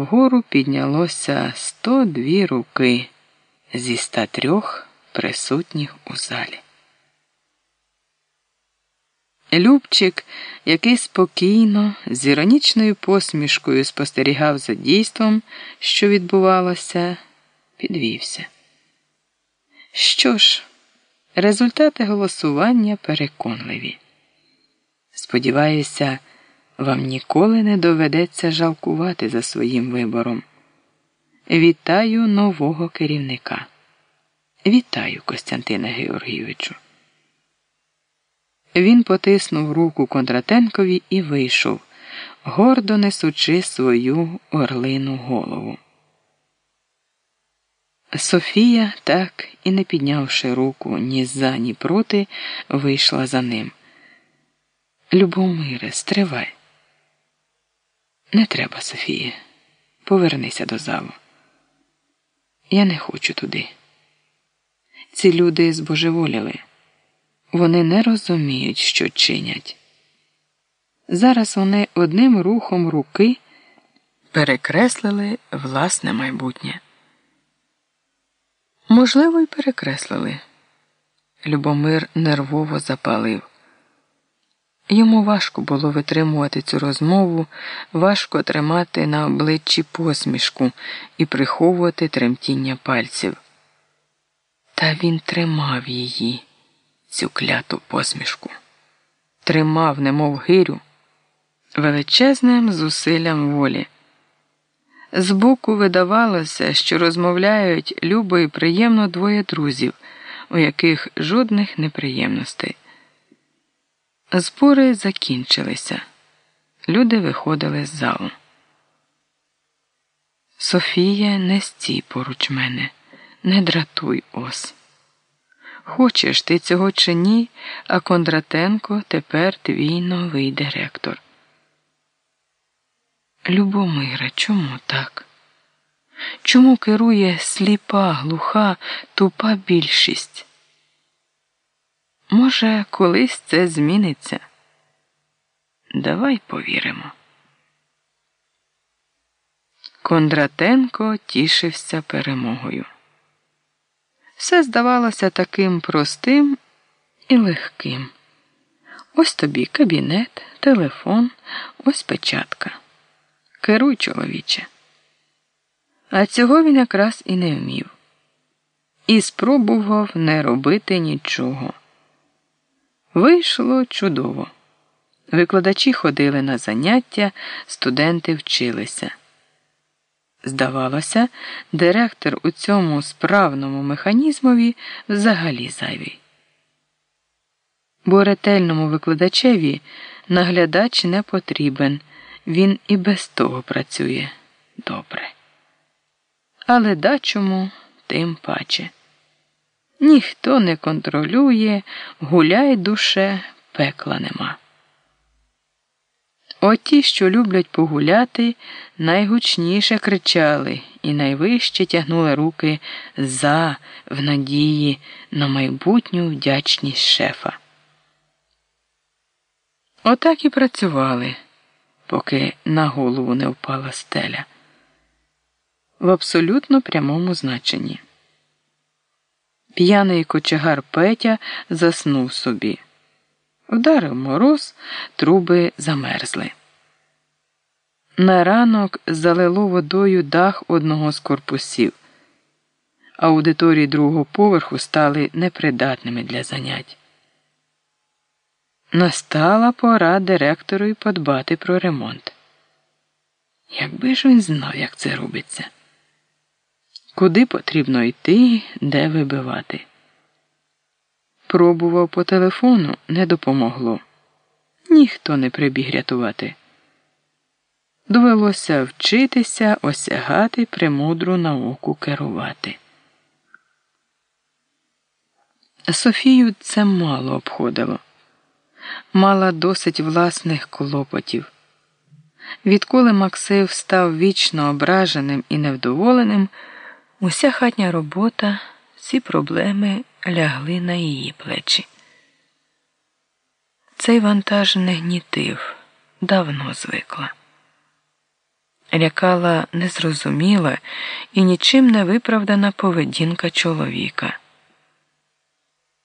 вгору піднялося 102 руки зі 103 присутніх у залі. Любчик, який спокійно, з іронічною посмішкою спостерігав за дійством, що відбувалося, підвівся. Що ж, результати голосування переконливі. Сподіваюся, вам ніколи не доведеться жалкувати за своїм вибором. Вітаю нового керівника. Вітаю, Костянтина Георгійовичу. Він потиснув руку Кондратенкові і вийшов, гордо несучи свою орлину голову. Софія, так і не піднявши руку ні за, ні проти, вийшла за ним. Любомире, стривай. Не треба, Софія. Повернися до залу. Я не хочу туди. Ці люди збожеволіли. Вони не розуміють, що чинять. Зараз вони одним рухом руки перекреслили власне майбутнє. Можливо, й перекреслили. Любомир нервово запалив. Йому важко було витримувати цю розмову, важко тримати на обличчі посмішку і приховувати тремтіння пальців. Та він тримав її, цю кляту посмішку, тримав, немов гирю, величезним зусиллям волі. Збоку видавалося, що розмовляють любо і приємно двоє друзів, у яких жодних неприємностей. Збори закінчилися. Люди виходили з залу. Софія, не стій поруч мене, не дратуй ос. Хочеш ти цього чи ні, а Кондратенко тепер твій новий директор. Любомира, чому так? Чому керує сліпа, глуха, тупа більшість? Може, колись це зміниться? Давай повіримо. Кондратенко тішився перемогою. Все здавалося таким простим і легким. Ось тобі кабінет, телефон, ось печатка. Керуй, чоловіче. А цього він якраз і не вмів. І спробував не робити нічого. Вийшло чудово. Викладачі ходили на заняття, студенти вчилися. Здавалося, директор у цьому справному механізмові взагалі зайвий. Бо ретельному викладачеві наглядач не потрібен, він і без того працює добре. Але дачому тим паче. Ніхто не контролює, гуляй душе, пекла нема. Оті, що люблять погуляти, найгучніше кричали і найвище тягнули руки за в надії на майбутню вдячність шефа. Отак і працювали, поки на голову не впала стеля. В абсолютно прямому значенні. П'яний кочегар Петя заснув собі. Вдарив мороз, труби замерзли. На ранок залило водою дах одного з корпусів. Аудиторії другого поверху стали непридатними для занять. Настала пора директору й подбати про ремонт. Якби ж він знав, як це робиться. Куди потрібно йти, де вибивати. Пробував по телефону, не допомогло. Ніхто не прибіг рятувати. Довелося вчитися осягати премудру науку керувати. Софію це мало обходило, мала досить власних клопотів. Відколи Максим став вічно ображеним і невдоволеним. Уся хатня робота, всі проблеми лягли на її плечі. Цей вантаж не гнітив, давно звикла. лякала незрозуміла і нічим не виправдана поведінка чоловіка.